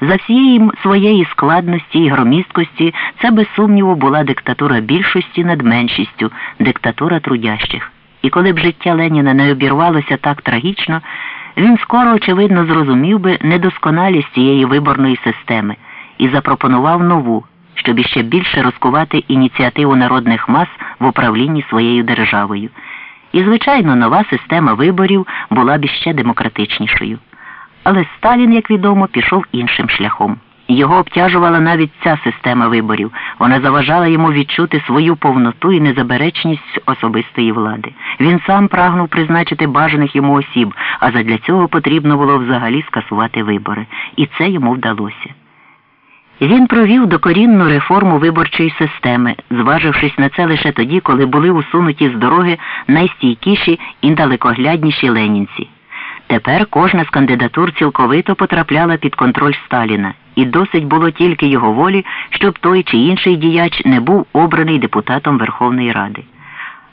За всієї своєї складності і громісткості це без сумніву була диктатура більшості над меншістю, диктатура трудящих. І коли б життя Леніна не обірвалося так трагічно, він скоро, очевидно, зрозумів би недосконалість цієї виборної системи і запропонував нову, щоб іще більше розкувати ініціативу народних мас в управлінні своєю державою. І, звичайно, нова система виборів була б іще демократичнішою. Але Сталін, як відомо, пішов іншим шляхом. Його обтяжувала навіть ця система виборів. Вона заважала йому відчути свою повноту і незаберечність особистої влади. Він сам прагнув призначити бажаних йому осіб, а задля цього потрібно було взагалі скасувати вибори. І це йому вдалося. Він провів докорінну реформу виборчої системи, зважившись на це лише тоді, коли були усунуті з дороги найстійкіші і далекоглядніші ленінці. Тепер кожна з кандидатур цілковито потрапляла під контроль Сталіна, і досить було тільки його волі, щоб той чи інший діяч не був обраний депутатом Верховної Ради.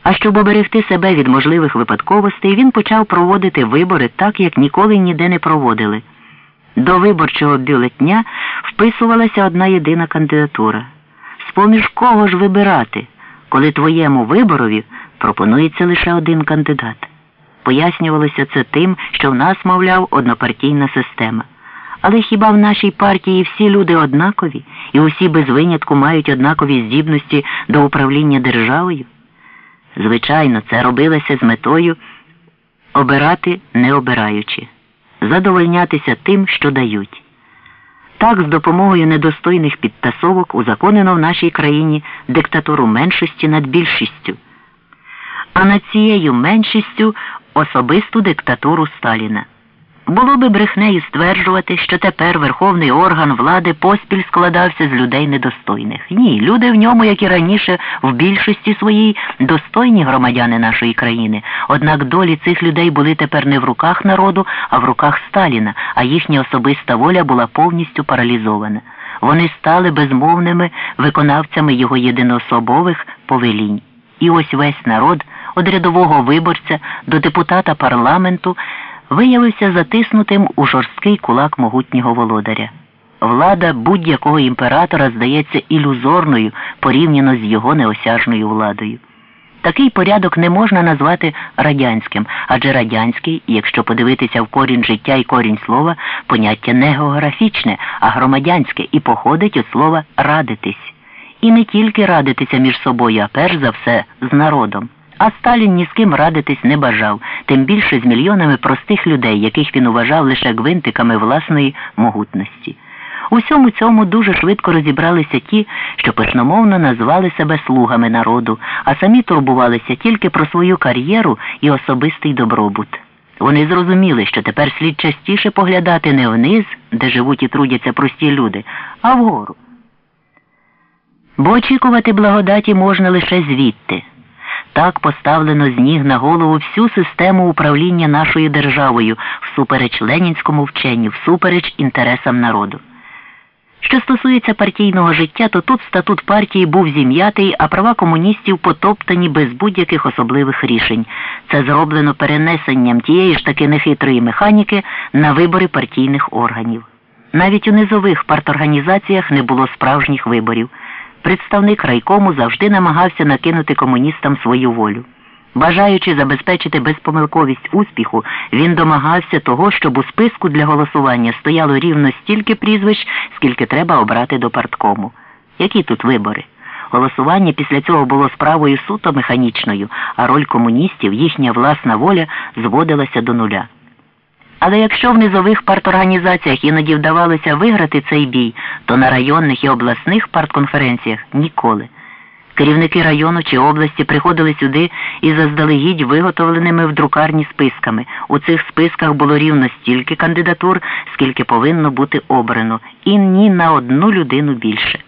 А щоб оберегти себе від можливих випадковостей, він почав проводити вибори так, як ніколи ніде не проводили. До виборчого бюлетня вписувалася одна єдина кандидатура. З поміж кого ж вибирати, коли твоєму виборові пропонується лише один кандидат? Пояснювалося це тим, що в нас, мовляв, однопартійна система. Але хіба в нашій партії всі люди однакові і усі без винятку мають однакові здібності до управління державою? Звичайно, це робилося з метою обирати не обираючи, задовольнятися тим, що дають. Так, з допомогою недостойних підтасовок узаконено в нашій країні диктатуру меншості над більшістю, а над цією меншістю особисту диктатуру Сталіна. Було би брехнею стверджувати, що тепер верховний орган влади поспіль складався з людей недостойних. Ні, люди в ньому, як і раніше, в більшості своїй достойні громадяни нашої країни. Однак долі цих людей були тепер не в руках народу, а в руках Сталіна, а їхня особиста воля була повністю паралізована. Вони стали безмовними виконавцями його єдиноособових повелінь. І ось весь народ, від рядового виборця до депутата парламенту виявився затиснутим у жорсткий кулак могутнього володаря. Влада будь-якого імператора здається ілюзорною порівняно з його неосяжною владою. Такий порядок не можна назвати радянським, адже радянський, якщо подивитися в корінь життя і корінь слова, поняття не географічне, а громадянське і походить від слова радитись. І не тільки радитися між собою, а перш за все з народом. А Сталін ні з ким радитись не бажав, тим більше з мільйонами простих людей, яких він уважав лише гвинтиками власної могутності. Усьому цьому дуже швидко розібралися ті, що пишномовно назвали себе слугами народу, а самі турбувалися тільки про свою кар'єру і особистий добробут. Вони зрозуміли, що тепер слід частіше поглядати не вниз, де живуть і трудяться прості люди, а вгору. Бо очікувати благодаті можна лише звідти. Так поставлено з ніг на голову всю систему управління нашою державою всупереч ленінському вченню, всупереч інтересам народу. Що стосується партійного життя, то тут статут партії був зім'ятий, а права комуністів потоптані без будь-яких особливих рішень. Це зроблено перенесенням тієї ж таки нехитрої механіки на вибори партійних органів. Навіть у низових парторганізаціях не було справжніх виборів. Представник райкому завжди намагався накинути комуністам свою волю. Бажаючи забезпечити безпомилковість успіху, він домагався того, щоб у списку для голосування стояло рівно стільки прізвищ, скільки треба обрати до парткому. Які тут вибори? Голосування після цього було справою суто механічною, а роль комуністів, їхня власна воля зводилася до нуля. Але якщо в низових парторганізаціях іноді вдавалося виграти цей бій, то на районних і обласних партконференціях ніколи. Керівники району чи області приходили сюди із заздалегідь виготовленими в друкарні списками. У цих списках було рівно стільки кандидатур, скільки повинно бути обрано, і ні на одну людину більше.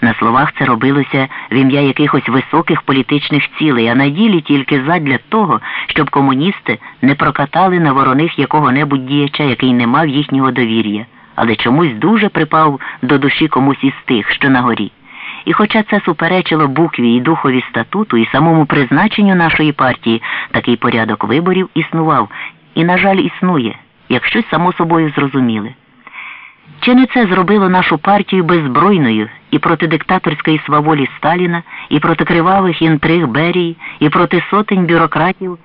На словах це робилося в ім'я якихось високих політичних цілей, а на ділі тільки задля того, щоб комуністи не прокатали на вороних якого-небудь діяча, який не мав їхнього довір'я, але чомусь дуже припав до душі комусь із тих, що на горі. І хоча це суперечило букві і духові статуту і самому призначенню нашої партії, такий порядок виборів існував і, на жаль, існує, як щось само собою зрозуміле. Чи не це зробило нашу партію беззбройною і проти диктаторської сваволі Сталіна, і проти кривавих інтриг Берії, і проти сотень бюрократів?